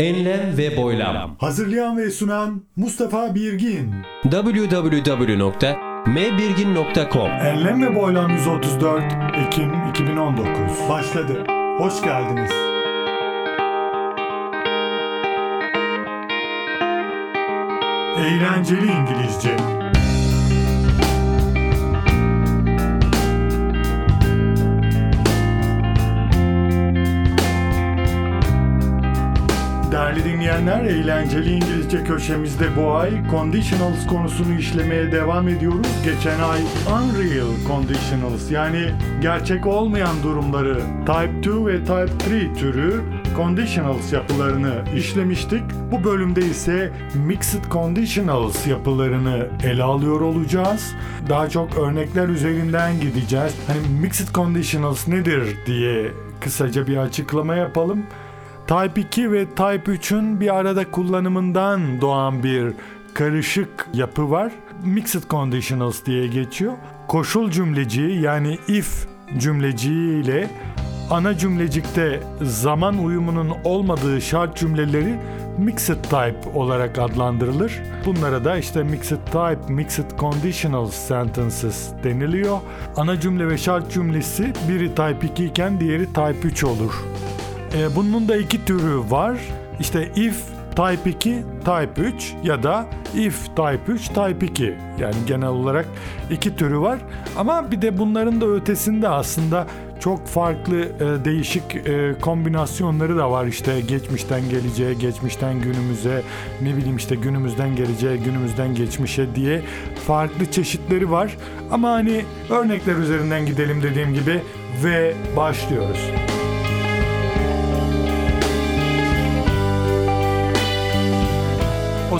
Enlem ve boylam. Hazırlayan ve sunan Mustafa Birgin. www.mbirgin.com Enlem ve Boylam 134 Ekim 2019. Başladı. Hoş geldiniz. Eğlenceli İngilizce. Değerli dinleyenler, eğlenceli İngilizce köşemizde bu ay conditionals konusunu işlemeye devam ediyoruz. Geçen ay unreal conditionals yani gerçek olmayan durumları type 2 ve type 3 türü conditionals yapılarını işlemiştik. Bu bölümde ise mixed conditionals yapılarını ele alıyor olacağız. Daha çok örnekler üzerinden gideceğiz. Hani mixed conditionals nedir diye kısaca bir açıklama yapalım. Type 2 ve Type 3'ün bir arada kullanımından doğan bir karışık yapı var. Mixed Conditionals diye geçiyor. Koşul cümleciği yani if cümleciği ile ana cümlecikte zaman uyumunun olmadığı şart cümleleri mixed type olarak adlandırılır. Bunlara da işte mixed type, mixed conditional sentences deniliyor. Ana cümle ve şart cümlesi biri type 2 iken diğeri type 3 olur. E, bunun da iki türü var. İşte if Type 2, Type 3 ya da if Type 3, Type 2. Yani genel olarak iki türü var. Ama bir de bunların da ötesinde aslında çok farklı e, değişik e, kombinasyonları da var işte geçmişten geleceğe, geçmişten günümüze, ne bileyim işte günümüzden geleceğe, günümüzden geçmişe diye farklı çeşitleri var. Ama hani örnekler üzerinden gidelim dediğim gibi ve başlıyoruz.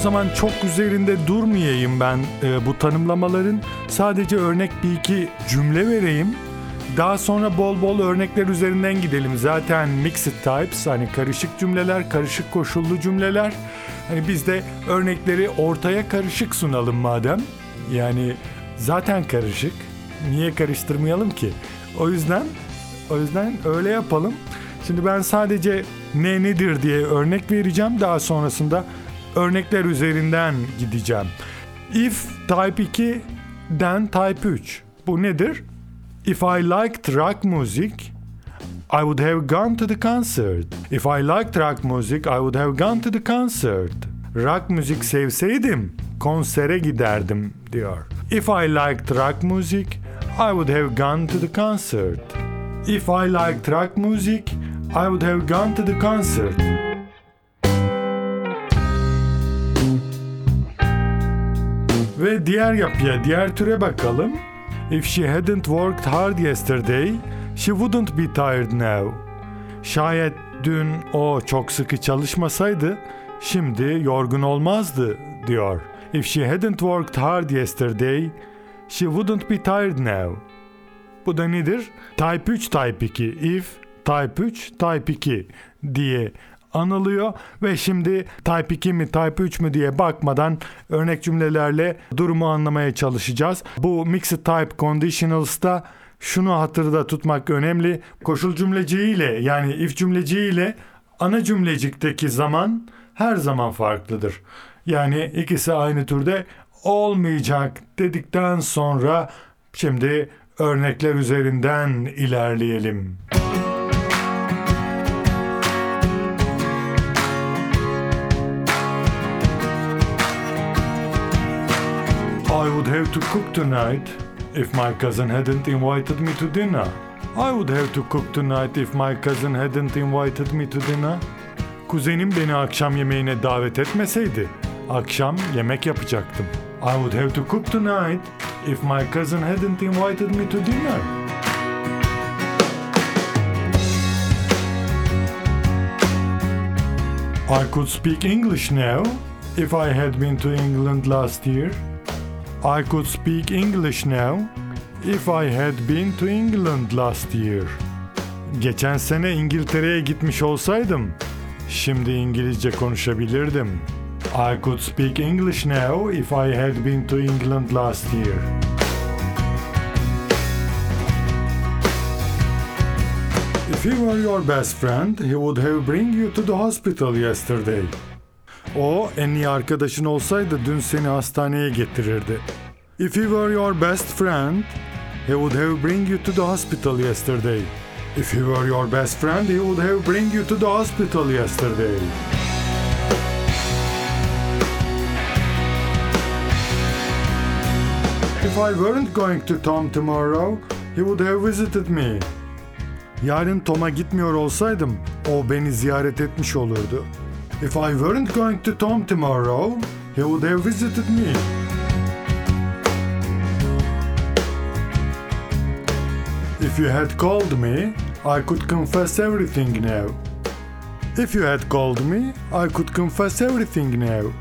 Zaman çok üzerinde durmayayım ben e, bu tanımlamaların. Sadece örnek bir iki cümle vereyim. Daha sonra bol bol örnekler üzerinden gidelim. Zaten mixed types hani karışık cümleler, karışık koşullu cümleler. Hani biz de örnekleri ortaya karışık sunalım madem. Yani zaten karışık. Niye karıştırmayalım ki? O yüzden o yüzden öyle yapalım. Şimdi ben sadece ne nedir diye örnek vereceğim. Daha sonrasında örnekler üzerinden gideceğim. If Type 2 then Type 3. Bu nedir? If I liked rock music, I would have gone to the concert. If I liked rock music, I would have gone to the concert. Rock müzik sevseydim konsere giderdim diyor. If I liked rock music, I would have gone to the concert. If I liked rock music, I would have gone to the concert. Ve diğer yapıya, diğer türe bakalım. If she hadn't worked hard yesterday, she wouldn't be tired now. Şayet dün o çok sıkı çalışmasaydı, şimdi yorgun olmazdı, diyor. If she hadn't worked hard yesterday, she wouldn't be tired now. Bu da nedir? Type 3, Type 2. If, Type 3, Type 2 diye anılıyor ve şimdi Type 2 mi Type 3 mü diye bakmadan örnek cümlelerle durumu anlamaya çalışacağız. Bu Mixed Type Conditionals'ta şunu hatırda tutmak önemli. Koşul cümleciğiyle yani if cümleciğiyle ana cümlecikteki zaman her zaman farklıdır. Yani ikisi aynı türde olmayacak dedikten sonra şimdi örnekler üzerinden ilerleyelim. I would have to cook tonight if my cousin hadn't invited me to dinner. I would have to cook tonight if my cousin hadn't invited me to dinner. Kuzenim beni akşam yemeğine davet etmeseydi, akşam yemek yapacaktım. I would have to cook tonight if my cousin hadn't invited me to dinner. I could speak English now if I had been to England last year. I could speak English now if I had been to England last year. Geçen sene İngiltere'ye gitmiş olsaydım, şimdi İngilizce konuşabilirdim. I could speak English now if I had been to England last year. If he were your best friend, he would have bring you to the hospital yesterday. O en iyi arkadaşın olsaydı dün seni hastaneye getirirdi. If he were your best friend, he would have bring you to the hospital yesterday. If he were your best friend, he would have bring you to the hospital yesterday. If I weren't going to Tom tomorrow, he would have visited me. Yarın Tom'a gitmiyor olsaydım, o beni ziyaret etmiş olurdu. If I weren't going to Tom tomorrow, he would have visited me. If you had called me, I could confess everything now. If you had called me, I could confess everything now.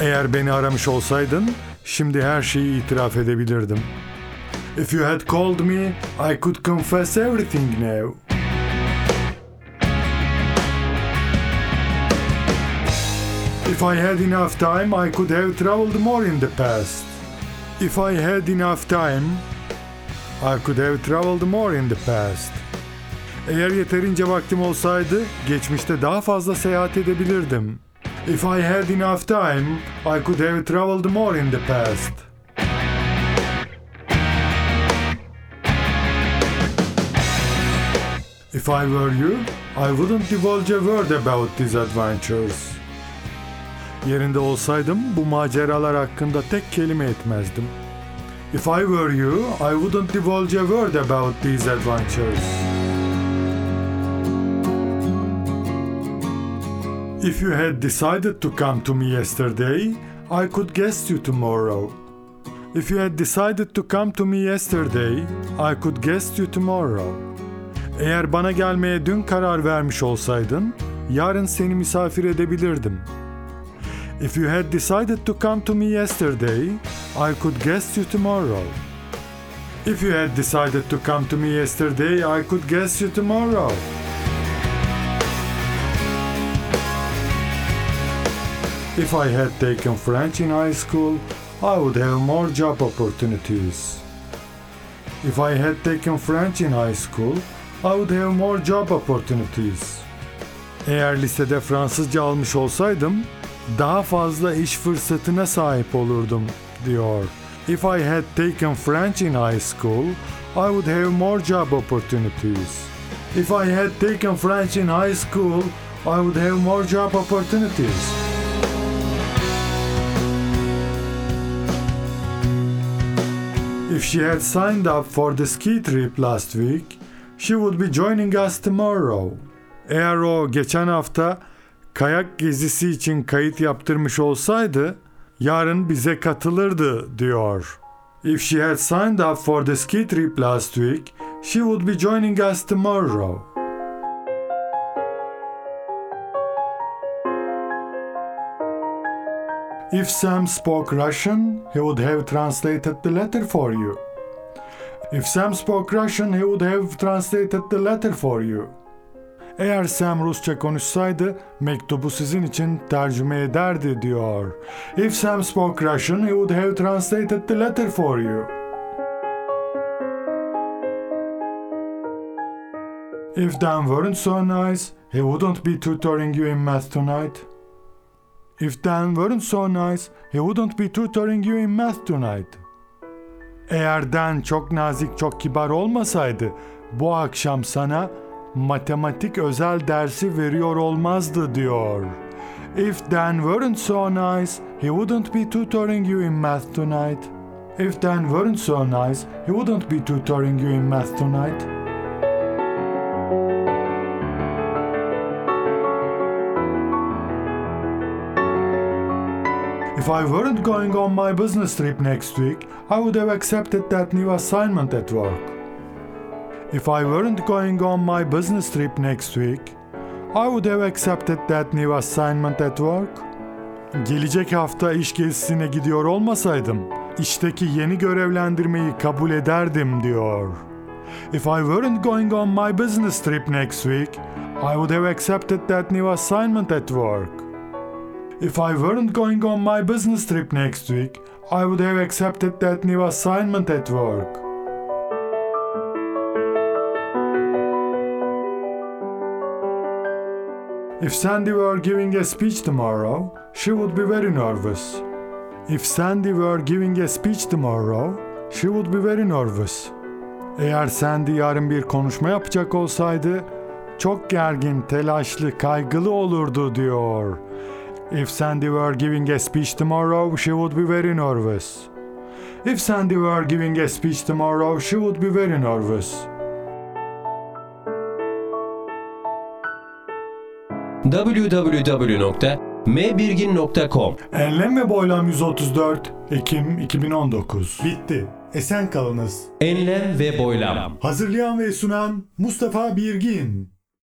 Eğer beni aramış olsaydın, şimdi her şeyi itiraf edebilirdim. If you had called me, I could confess everything now. If I had enough time, I could have traveled more in the past. If I had enough time, I could have traveled more in the past. Eğer yeterince vaktim olsaydı, geçmişte daha fazla seyahat edebilirdim. If I had enough time, I could have traveled more in the past. If I were you, I wouldn't divulge a word about these adventures. Yerinde olsaydım bu maceralar hakkında tek kelime etmezdim. If I were you, I wouldn't divulge a word about these adventures. If you had decided to come to me yesterday, I could guess you tomorrow. If you had decided to come to me yesterday, I could guess you tomorrow. Eğer bana gelmeye dün karar vermiş olsaydın, yarın seni misafir edebilirdim. If you had decided to come to me yesterday, I could guess you tomorrow. If you had decided to come to me yesterday, I could guess you tomorrow. If I had taken French in high school, I would have more job opportunities. If I had taken French in high school, I would have more job opportunities. Eğer lisede Fransızca almış olsaydım, daha fazla iş fırsatına sahip olurdum, diyor. If I had taken French in high school, I would have more job opportunities. If I had taken French in high school, I would have more job opportunities. If she had signed up for the ski trip last week, she would be joining us tomorrow. Eğer o geçen hafta kayak gezisi için kayıt yaptırmış olsaydı, yarın bize katılırdı diyor. If she had signed up for the ski trip last week, she would be joining us tomorrow. If Sam spoke Russian, he would have translated the letter for you. If Sam spoke Russian, he would have translated the letter for you. Eğer Sam Rusça konuşsaydı mektubu sizin için tercüme ederdi diyor. If Sam spoke Russian, he would have translated the letter for you. If Dan weren't so nice, he wouldn't be tutoring you in math tonight. If Dan weren't so nice, he wouldn't be tutoring you in math tonight. Eğer Dan çok nazik, çok kibar olmasaydı, bu akşam sana matematik özel dersi veriyor olmazdı diyor. If Dan weren't so nice, he wouldn't be tutoring you in math tonight. If Dan weren't so nice, he wouldn't be tutoring you in math tonight. If I weren't going on my business trip next week, I would have accepted that new assignment at work. If I weren't going on my business trip next week, I would have accepted that new assignment at work. Gelecek hafta iş gezisine gidiyor olmasaydım, işteki yeni görevlendirmeyi kabul ederdim diyor. If I weren't going on my business trip next week, I would have accepted that new assignment at work. If I weren't going on my business trip next week, I would have accepted that new assignment at work. If Sandy were giving a speech tomorrow, she would be very nervous. If Sandy were giving a speech tomorrow, she would be very nervous. Eğer Sandy yarın bir konuşma yapacak olsaydı, çok gergin, telaşlı, kaygılı olurdu diyor. If Sandy were giving a speech tomorrow, she would be very nervous. If Sandy were giving a speech tomorrow, she would be very nervous. www.mbirgin.com Enlem ve Boylam 134 Ekim 2019 Bitti. Esen kalınız. Enlem ve boylam. Hazırlayan ve sunan Mustafa Birgin.